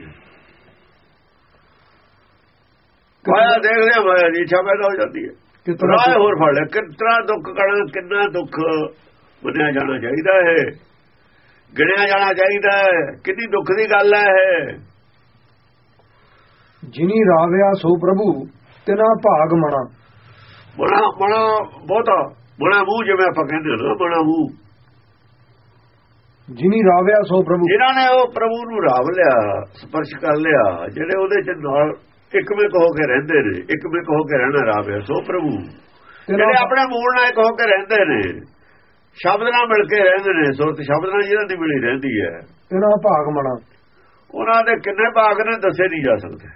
ਮਾਇਆ ਦੇਖਦੇ ਆ ਮਾਇਆ ਦੀ ਇੱਛਾ ਪੈਦਾ ਹੋ ਜਾਂਦੀ ਹੈ। ਕਿਤਨਾ ਹੋਰ ਫੜ ਲੈ ਕਿੰਨਾ ਦੁੱਖ ਕਣਾ ਕਿੰਨਾ ਦੁੱਖ ਮੰਨਿਆ ਜਾਣਾ ਚਾਹੀਦਾ ਹੈ। ਗਿਣਿਆ ਜਾਣਾ ਚਾਹੀਦਾ ਹੈ ਕਿੰਨੀ ਦੁੱਖ ਦੀ ਗੱਲ ਹੈ ਇਹ। ਜਿਨੀ ਰਾਵਿਆ ਸੋ ਪ੍ਰਭੂ ਤਿਨਾ ਭਾਗ ਮਣਾ ਬਣਾ ਬਣਾ ਬਹੁਤਾ। ਬਣਾ ਮੂੰਹ ਜਿਵੇਂ ਆਪਾਂ ਕਹਿੰਦੇ ਨਾ ਬਣਾ ਮੂੰਹ। ਜਿਨੀ ਰਾਵਿਆ ਸੋ ਪ੍ਰਭੂ। ਜਿਨ੍ਹਾਂ ਨੇ ਉਹ ਪ੍ਰਭੂ ਨੂੰ ਰਾਵ ਲਿਆ ਸਪਰਸ਼ ਕਰ ਲਿਆ ਜਿਹੜੇ ਉਹਦੇ ਚ ਨਾਲ ਇੱਕਮਿਕ ਹੋ ਕੇ ਰਹਿੰਦੇ ਨੇ ਇੱਕਮਿਕ ਹੋ ਕੇ ਰਹਿਣਾ ਰਾਵਿਆ ਸੋ ਪ੍ਰਭੂ। ਜਿਹੜੇ ਆਪਣੇ ਮੂਲ ਨਾਲ ਇੱਕ ਹੋ ਕੇ ਰਹਿੰਦੇ ਨੇ ਸ਼ਬਦ ਨਾਲ ਮਿਲ ਕੇ ਰਹਿੰਦੇ ਨੇ ਸੁਰਤ ਸ਼ਬਦ ਨਾਲ ਜਿਹਨਾਂ ਦੀ ਮਿਲੀ ਰਹਿੰਦੀ ਹੈ। ਤਿਨਾ ਭਾਗ ਮਣਾ। ਉਹਨਾਂ ਦੇ ਕਿੰਨੇ ਭਾਗ ਨੇ ਦੱਸੇ ਨਹੀਂ ਜਾ ਸਕਦੇ।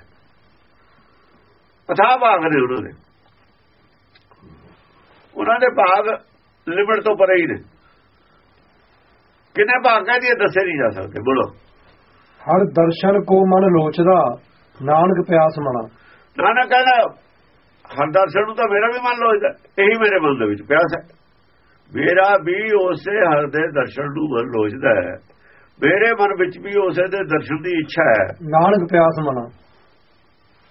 ਅਥਾਹ ਭਾਗ ਨੇ ਉਹਨਾਂ ਦੇ। ਉਹਨਾਂ ਦੇ ਭਾਗ ਲਿਮਟ ਤੋਂ ਪਰੇ ਹੀ ਨੇ। ਕਿੰਨੇ ਭਾਗਾਂ ਦੀ ਦੱਸੇ ਨਹੀਂ ਜਾ ਸਕਦੇ। ਬੋਲੋ। ਹਰ ਦਰਸ਼ਨ ਕੋ ਮਨ ਲੋਚਦਾ ਨਾਨਕ ਪਿਆਸ ਮਣਾ ਨਾਨਕ ਕਹਿੰਦਾ ਹਰ ਦਰਸ਼ਨ ਨੂੰ ਤਾਂ ਮੇਰਾ ਵੀ ਮਨ ਲੋਚਦਾ ਇਹੀ ਮੇਰੇ ਮਨ ਦੇ ਵਿੱਚ ਪਿਆਸ ਹੈ। ਮੇਰਾ ਵੀ ਉਸੇ ਹਰ ਦੇ ਦਰਸ਼ਨ ਨੂੰ ਮਨ ਲੋਚਦਾ ਹੈ। ਮੇਰੇ ਮਨ ਵਿੱਚ ਵੀ ਉਸੇ ਦੇ ਦਰਸ਼ਨ ਦੀ ਇੱਛਾ ਹੈ। ਨਾਨਕ ਪਿਆਸ ਮਣਾ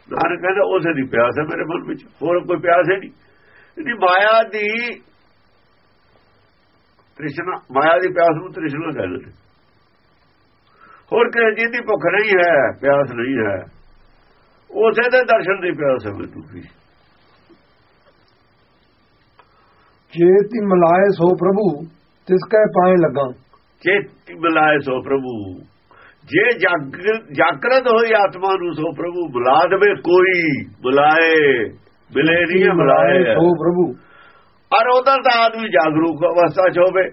ਨਾਨਕ ਕਹਿੰਦਾ ਉਸੇ ਦੀ ਪਿਆਸ ਹੈ ਮੇਰੇ ਮਨ ਵਿੱਚ। ਹੋਰ ਕੋਈ ਪਿਆਸ ਹੈ ਨਹੀਂ। ਇਹਦੀ ਮਾਇਆ ਦੀ ਤ੍ਰਿਸ਼ਨਾ ਮਾਇਆ ਦੀ ਪਿਆਸ ਨੂੰ ਤ੍ਰਿਸ਼ਨਾ ਕਹਿੰਦੇ। ਨੇ ਹੋਰ ਕਿਸੇ ਚੀਜ਼ ਦੀ ਭੁੱਖ ਨਹੀਂ ਹੈ ਪਿਆਸ ਨਹੀਂ ਹੈ। ਉਸੇ ਦੇ ਦਰਸ਼ਨ ਦੀ ਪਿਆਸ ਹੈ ਮੈਨੂੰ ਵੀ। ਜੇ ਤੀ ਮਲਾਏ ਸੋ ਪ੍ਰਭੂ ਤਿਸ ਕੈ ਪਾਏ ਲੱਗਾ। ਚੇਤ ਮਿਲਾਏ ਸੋ ਪ੍ਰਭੂ ਜੇ ਜਾਗ- ਜਾਗਰਤ ਹੋਈ ਆਤਮਾ ਨੂੰ ਸੋ ਪ੍ਰਭੂ ਬੁਲਾ ਦੇਵੇ ਕੋਈ। ਬੁਲਾਏ ਮਿਲੇ ਨਹੀਂ ਬੁਲਾਏ। ਸੋ ਪ੍ਰਭੂ। ਔਰ ਉਧਰ ਤਾਂ ਆਦਮੀ ਜਾਗਰੂਕ ਅਵਸਥਾ 'ਚ ਹੋਵੇ।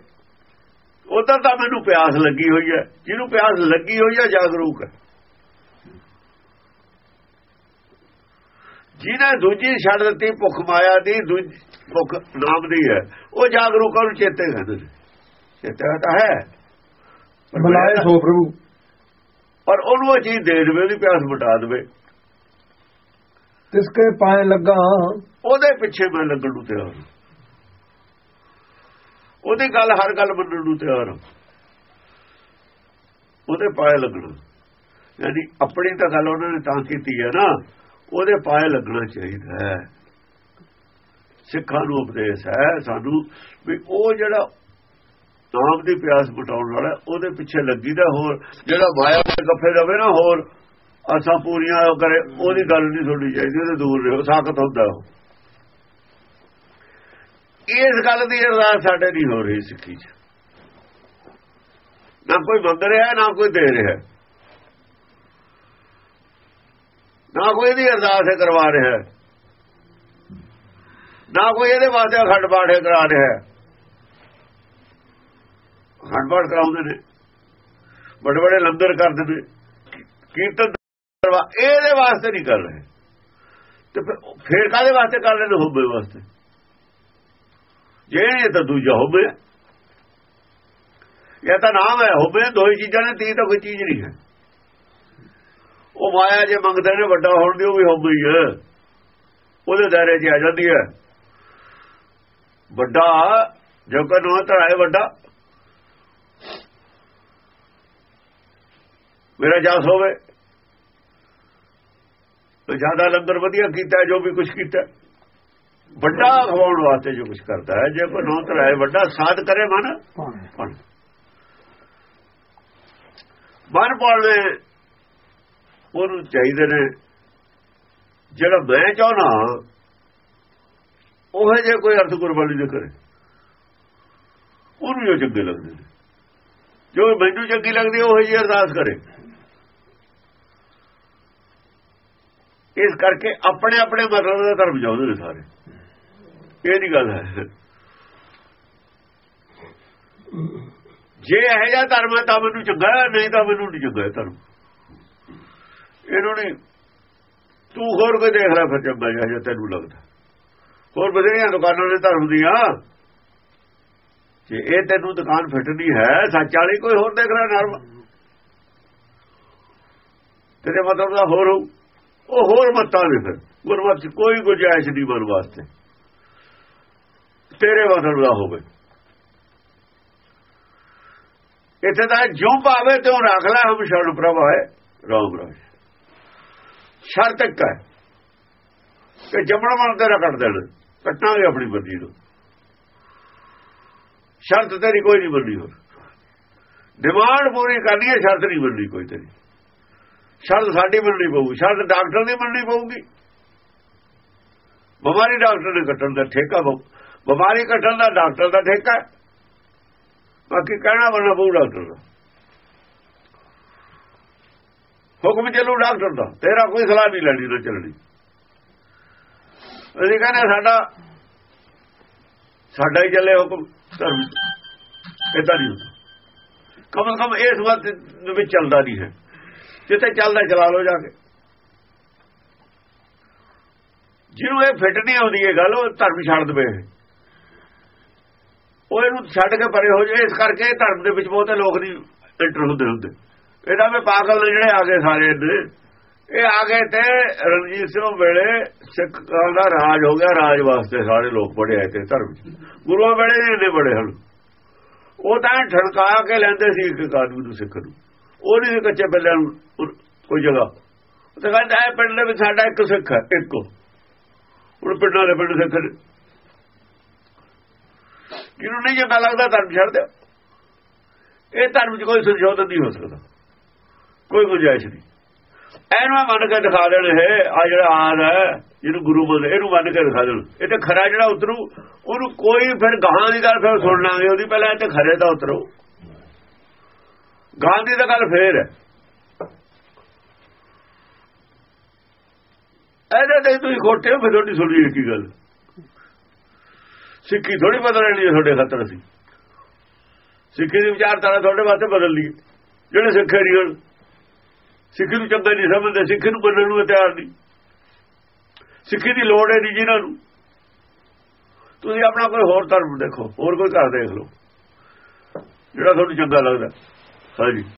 ਉਧਰ ਤਾਂ ਮੈਨੂੰ ਪਿਆਸ ਲੱਗੀ ਹੋਈ ਹੈ। ਜਿਹਨੂੰ ਪਿਆਸ ਲੱਗੀ ਹੋਈ ਹੈ ਜਾਗਰੂਕ ਹੈ। ਜਿਹਨੇ ਦੂਜੀ ਛੱਡ ਦਿੱਤੀ ਭੁੱਖ ਮਾਇਆ ਦੀ ਦੂਜੀ ਭੁੱਖ ਨਾਮ ਦੀ ਹੈ ਉਹ ਜਾਗਰੂਕਾਂ ਨੂੰ ਚੇਤੇ ਕਹਿੰਦੇ ਨੇ। ਚੇਤੇ ਤਾਂ ਹੈ। ਪਰ ਮਲਾਏ ਸੋ ਪ੍ਰਭੂ। ਪਰ ਉਹਨੂੰ ਉਹ ਚੀਜ਼ ਦੇ ਦੇਵੇ ਉਹਦੀ ਪਿਆਸ ਮਿਟਾ ਦੇਵੇ। ਤਿਸ ਕੈ ਪਾਏ ਲੱਗਾ। ਉਹਦੇ ਪਿੱਛੇ ਮੈਂ ਲੱਗਣ ਨੂੰ ਤਿਆਰ ਹਾਂ। ਉਹਦੀ ਗੱਲ ਹਰ ਗੱਲ ਮੰਨਣ ਨੂੰ ਤਿਆਰ ਹਾਂ। ਉਹਦੇ ਪਾਏ ਲੱਗਣਾ। ਯਾਨੀ ਆਪਣੀ ਤਾਂ ਗੱਲ ਉਹਨਾਂ ਨੇ ਤਾਂ ਕੀਤੀ ਹੈ ਨਾ, ਉਹਦੇ ਪਾਏ ਲੱਗਣਾ ਚਾਹੀਦਾ ਹੈ। ਸਿੱਖਾਂ ਨੂੰ ਉਪਦੇਸ਼ ਹੈ ਸਾਨੂੰ ਵੀ ਉਹ ਜਿਹੜਾ ਨਾਮ ਦੀ ਪਿਆਸ ਮਟਾਉਣ ਵਾਲਾ ਉਹਦੇ ਪਿੱਛੇ ਲੱਗੀਦਾ ਹੋਰ, ਜਿਹੜਾ ਮਾਇਆ ਦੇ ਗੱਫੇ ਰਵੇ ਨਾ ਹੋਰ ਅਸਾਂ ਪੂਰੀਆਂ ਕਰੇ, ਉਹਦੀ ਗੱਲ ਨਹੀਂ ਸੁਣਨੀ ਚਾਹੀਦੀ, ਉਹਦੇ ਦੂਰ ਰਹੋ, ਸਾਖਤ ਹੁੰਦਾ ਉਹ। ਇਸ ਗੱਲ ਦੀ ਅਰਦਾਸ ਸਾਡੇ ਨਹੀਂ ਹੋ ਰਹੀ ਸਿੱਖੀ 'ਚ ਨਾ ਕੋਈ ਮੰਗ ਰਿਹਾ, ਨਾ ਕੋਈ ਦੇ ਰਿਹਾ। ਨਾ ਕੋਈ ਇਹਦੀ ਅਰਦਾਸ ਹੈ ਕਰਵਾ ਰਿਹਾ। ਨਾ ਕੋਈ ਇਹਦੇ ਵਾਸਤੇ ਅਖੰਡ ਪਾਠ ਕਰਾ ਰਿਹਾ। ਅਖੰਡ ਪਾਠ ਕਰਾਉਂਦੇ ਨੇ। ਵੱਡੇ ਵੱਡੇ ਲੰਗਰ ਕਰਦੇ ਨੇ। ਕੀਰਤਨ ਇਹਦੇ ਵਾਸਤੇ ਨਹੀਂ ਕਰ ਰਹੇ। ਤੇ ਫਿਰ ਫੇਰ ਕਾਦੇ ਵਾਸਤੇ ਕਰ ਰਹੇ ਨੇ? ਹੋਬੇ ਵਾਸਤੇ। ਜੇ ਤਾਂ ਦੂਜਾ ਹੋਵੇ, ਇਹ ਤਾਂ ਨਾਮ ਹੈ, ਹੋਵੇ, ਦੋ ਹੀ ਚੀਜ਼ਾਂ ਨੇ ਤੀ ਤਾਂ ਕੋਈ ਚੀਜ਼ ਨਹੀਂ ਹੈ। ਉਹ ਮਾਇਆ ਜੇ ਮੰਗਦੇ ਨੇ, ਵੱਡਾ ਹੋਣ ਦੀ ਉਹ ਵੀ ਹੋਵੇ ਹੈ ਉਹਦੇ ਦਾਇਰੇ 'ਚ ਆ ਜਾਂਦੀ ਹੈ। ਵੱਡਾ, ਜੋ ਕੋ ਨੋ ਧਰਾਏ ਵੱਡਾ। ਮੇਰਾ ਜਾਸ ਹੋਵੇ। ਤੇ ਜ਼ਿਆਦਾ ਲੰਗਰ ਵਧੀਆ ਕੀਤਾ, ਜੋ ਵੀ ਕੁਝ ਕੀਤਾ। ਵੱਡਾ ਖਵਾਉਣ ਵਾਸਤੇ ਜੋ ਕੁਝ ਕਰਦਾ ਹੈ ਜੇ ਕੋਈ ਨੌ ਤਰਾਏ ਵੱਡਾ ਸਾਧ ਕਰੇ ਮਨ ਪਣ ਮਨ ਪਾਲਣੇ ਉਹਨੂੰ ਚਾਹੀਦੇ ਨੇ। ਜਿਹੜਾ ਮੈਂ ਚਾਹਣਾ ਉਹ ਜੇ ਕੋਈ ਅਰਥ ਕੁਰਬਾਨੀ ਦੇ ਕਰੇ। ਉਹਨੂੰ ਜੋ ਚੰਗੇ ਲੱਗਦੇ ਨੇ। ਜੋ ਮੈਨੂੰ ਚੰਗੀ ਲੱਗਦੀ ਉਹ ਜੀ ਅਰਦਾਸ ਕਰੇ। ਇਸ ਕਰਕੇ ਆਪਣੇ ਆਪਣੇ ਮਤਲਬ ਦਾ ਧਰਮ ਚਾਹੁੰਦੇ ਨੇ ਸਾਰੇ। ਇਹ ਦੀ ਗੱਲ ਹੈ। ਜੇ ਇਹ ਜਿਹਾ ਧਰਮ ਹੈ ਤਾਂ ਮੈਨੂੰ ਚੰਗਾ ਨਹੀਂ ਤਾਂ ਮੈਨੂੰ ਨਹੀਂ ਚੰਗਾ ਧਰਮ। ਇਹਨੂੰ ਨੇ ਤੂੰ ਹੋਰ ਕੋਈ ਦੇਖ ਲੈ ਫਿਰ ਚੰਗਾ ਜਿਹਾ ਤੈਨੂੰ ਲੱਗਦਾ। ਹੋਰ ਬਥੇਰੀਆਂ ਦੁਕਾਨਾਂ ਨੇ ਧਰਮ ਦੀਆਂ। ਜੇ ਇਹ ਤੈਨੂੰ ਦੁਕਾਨ ਫਿੱਟਦੀ ਹੈ, ਸੱਚ ਵਾਲੀ ਕੋਈ ਹੋਰ ਦੇਖ ਲੈ ਨਰਮ। ਤੇਰੇ ਮਤਲਬ ਦਾ ਹੋਰ ਉਹ ਹੋਰ ਮਤਾਂ ਨੇ ਫਿਰ। ਗੁਰਮਤਿ ਕੋਈ ਗੁਜਾਇਸ਼ ਨਹੀਂ ਮਨ ਵਾਸਤੇ। ਤੇਰੇ ਮਤਲਬ ਦਾ ਹੋਵੇ। ਇੱਥੇ ਤਾਂ ਜੋ ਭਾਵੇ ਤੇ ਰੱਖ ਲੈ ਹਮ ਸ਼ਰਨ ਪ੍ਰਭ ਹੈ, ਰਾਮ ਰਾਜ। ਸ਼ਰਤ ਇੱਕ ਹੈ ਕਿ ਜੰਮਣ ਮਨ ਤੇਰਾ ਕੱਟ ਦੇਣ ਕੱਟਾਂਗੇ ਆਪਣੀ ਮਰਜ਼ੀ ਨੂੰ ਸ਼ਰਤ ਤੇਰੀ ਕੋਈ ਨਹੀਂ ਮੰਨੀ ਹੋਰ। ਡਿਮਾਂਡ ਪੂਰੀ ਕਰਨੀ ਹੈ, ਸ਼ਰਤ ਨਹੀਂ ਮੰਨਣੀ ਕੋਈ ਤੇਰੀ। ਸ਼ਰਤ ਸਾਡੀ ਮੰਨਣੀ ਪਊਗੀ, ਸ਼ਰਤ ਡਾਕਟਰ ਦੀ ਮੰਨਣੀ ਪਊਗੀ। ਬਿਮਾਰੀ ਡਾਕਟਰ ਨੇ ਕੱਟਣ ਦਾ ਠੇਕਾ ਪਊ। ਬਿਮਾਰੀ ਕੱਟਣ ਦਾ ਡਾਕਟਰ ਦਾ ਠੇਕਾ ਬਾਕੀ ਕਹਿਣਾ ਬੰਨਾ ਪਊ ਡਾਕਟਰ ਦਾ। ਹੁਕਮ ਚੱਲੂ ਡਾਕਟਰ ਦਾ। ਤੇਰਾ ਕੋਈ ਸਲਾਹ ਨਹੀਂ ਲੈਣੀ ਨਾ ਚੱਲਣੀ। ਅਸੀਂ ਕਹਿੰਦੇ ਸਾਡਾ ਸਾਡਾ ਹੀ ਚੱਲੇ ਹੁਕਮ। ਧਰਮ। ਇਦਾਂ ਨਹੀਂ ਹੁੰਦਾ। ਕਮ ਸੇ ਕਮ ਇਸ ਵਕਤ ਵਿੱਚ ਚੱਲਦਾ ਨਹੀਂ ਹੈ। ਜਿੱਥੇ ਚੱਲਦਾ ਚਲਾ ਲਓ ਜਾ ਕੇ। ਜਿਹਨੂੰ ਇਹ ਫਿੱਟ ਨਹੀਂ ਆਉਂਦੀ ਇਹ ਗੱਲ, ਉਹ ਧਰਮ ਛੱਡ ਦਵੇ। ਉਹ ਇਹਨੂੰ ਛੱਡ ਕੇ ਪਰੇ ਹੋ ਜਾਏ, ਇਸ ਕਰਕੇ ਧਰਮ ਦੇ ਵਿੱਚ ਬਹੁਤੇ ਲੋਕ ਨਹੀਂ ਇੰਟਰ ਹੁੰਦੇ ਹੁੰਦੇ। ਇਹਦਾ ਵੀ ਪਾਗਲ ਜਿਹੜੇ ਆ ਗਏ ਸਾਰੇ ਇਹਦੇ ਇਹ ਆ ਗਏ ਤੇ ਰਣਜੀਤ ਸਿੰਘ ਵੇਲੇ ਸਿੱਖ ਦਾ ਰਾਜ ਹੋ ਗਿਆ, ਰਾਜ ਵਾਸਤੇ ਸਾਰੇ ਲੋਕ ਬੜੇ ਆਏ ਤੇ ਧਰਮ ਚ ਗੁਰੂਆਂ ਵੇਲੇ ਨਹੀਂ ਇੰਨੇ ਬੜੇ ਹਨ। ਉਹ ਤਾਂ ਠੜਕਾ ਕੇ ਲੈਂਦੇ ਸੀ ਇੱਕ ਆਦਮੀ ਨੂੰ ਸਿੱਖ ਨੂੰ। ਉਹ ਨਹੀਂ ਕੱਚੇ ਬੱਲਿਆਂ ਨੂੰ ਕੋਈ ਜਗ੍ਹਾ। ਤੇ ਤਾਂ ਕਹਿੰਦਾ, ਇਹ ਪਿੰਡ ਦੇ ਵਿੱਚ ਸਾਡਾ ਇੱਕ ਸਿੱਖ ਹੈ, ਇੱਕ। ਹੁਣ ਪਿੰਡਾਂ ਦੇ ਪਿੰਡ ਸਿੱਖ ਨੇ। ਜਿਹਨੂੰ ਨਹੀਂ ਚੰਗਾ ਲੱਗਦਾ ਧਰਮ ਛੱਡ ਦਿਓ। ਇਹ ਧਰਮ 'ਚ ਕੋਈ ਸੰਸ਼ੋਧਨ ਨਹੀਂ ਹੋ ਸਕਦਾ। ਕੋਈ ਗੁੰਜਾਇਸ਼ ਨਹੀਂ। ਇਹਨੂੰ ਮੰਨ ਕੇ ਦਿਖਾ ਦੇਣ ਹੈ ਆ ਜਿਹੜਾ ਆਦ ਹੈ, ਜਿਹਨੂੰ ਗੁਰੂ ਬੋਲ ਇਹਨੂੰ ਮੰਨ ਕੇ ਦਿਖਾ ਦੇਣ। ਇਹ ਤੇ ਖਰਾ ਜਿਹੜਾ ਉਤਰੂ, ਉਹਨੂੰ ਕੋਈ ਫਿਰ ਗਾਹਾਂ ਦੀ ਗੱਲ ਫਿਰ ਸੁਣ ਲਾਂਗੇ, ਉਹਦੀ ਪਹਿਲਾਂ ਇਹ ਤੇ ਖਰੇ ਤਾਂ ਉਤਰੋ। ਗਾਂ ਦੀ ਤਾਂ ਗੱਲ ਫੇਰ ਹੈ। ਇਹਦੇ ਤੇ ਤੁਸੀਂ ਖੋਟੇ ਹੋ, ਫਿਰ ਤੁਹਾਡੀ ਸੁਣੀ ਕੀ ਗੱਲ। ਸਿੱਖੀ ਥੋੜੀ ਬਦਲਣੀ ਹੈ ਤੁਹਾਡੇ ਖਾਤਰ ਅਸੀਂ। ਸਿੱਖੀ ਦੀ ਵਿਚਾਰਧਾਰਾ ਤੁਹਾਡੇ ਵਾਸਤੇ ਬਦਲ ਲਈ। ਜਿਹੜੇ ਸਿੱਖੇ ਨਹੀਂ ਹਨ ਸਿੱਖੀ ਨੂੰ ਚੰਗਾ ਨਹੀਂ ਸਮਝਦੇ, ਸਿੱਖੀ ਨੂੰ ਬਦਲਣ ਨੂੰ ਤਿਆਰ ਨਹੀਂ। ਸਿੱਖੀ ਦੀ ਲੋੜ ਹੈ ਨਹੀਂ ਜਿਨ੍ਹਾਂ ਨੂੰ। ਤੁਸੀਂ ਆਪਣਾ ਕੋਈ ਹੋਰ ਧਰਮ ਦੇਖੋ, ਹੋਰ ਕੋਈ ਘਰ ਦੇਖ ਲਓ। ਜਿਹੜਾ ਤੁਹਾਨੂੰ ਚੰਗਾ ਲੱਗਦਾ। ਹਾਂਜੀ।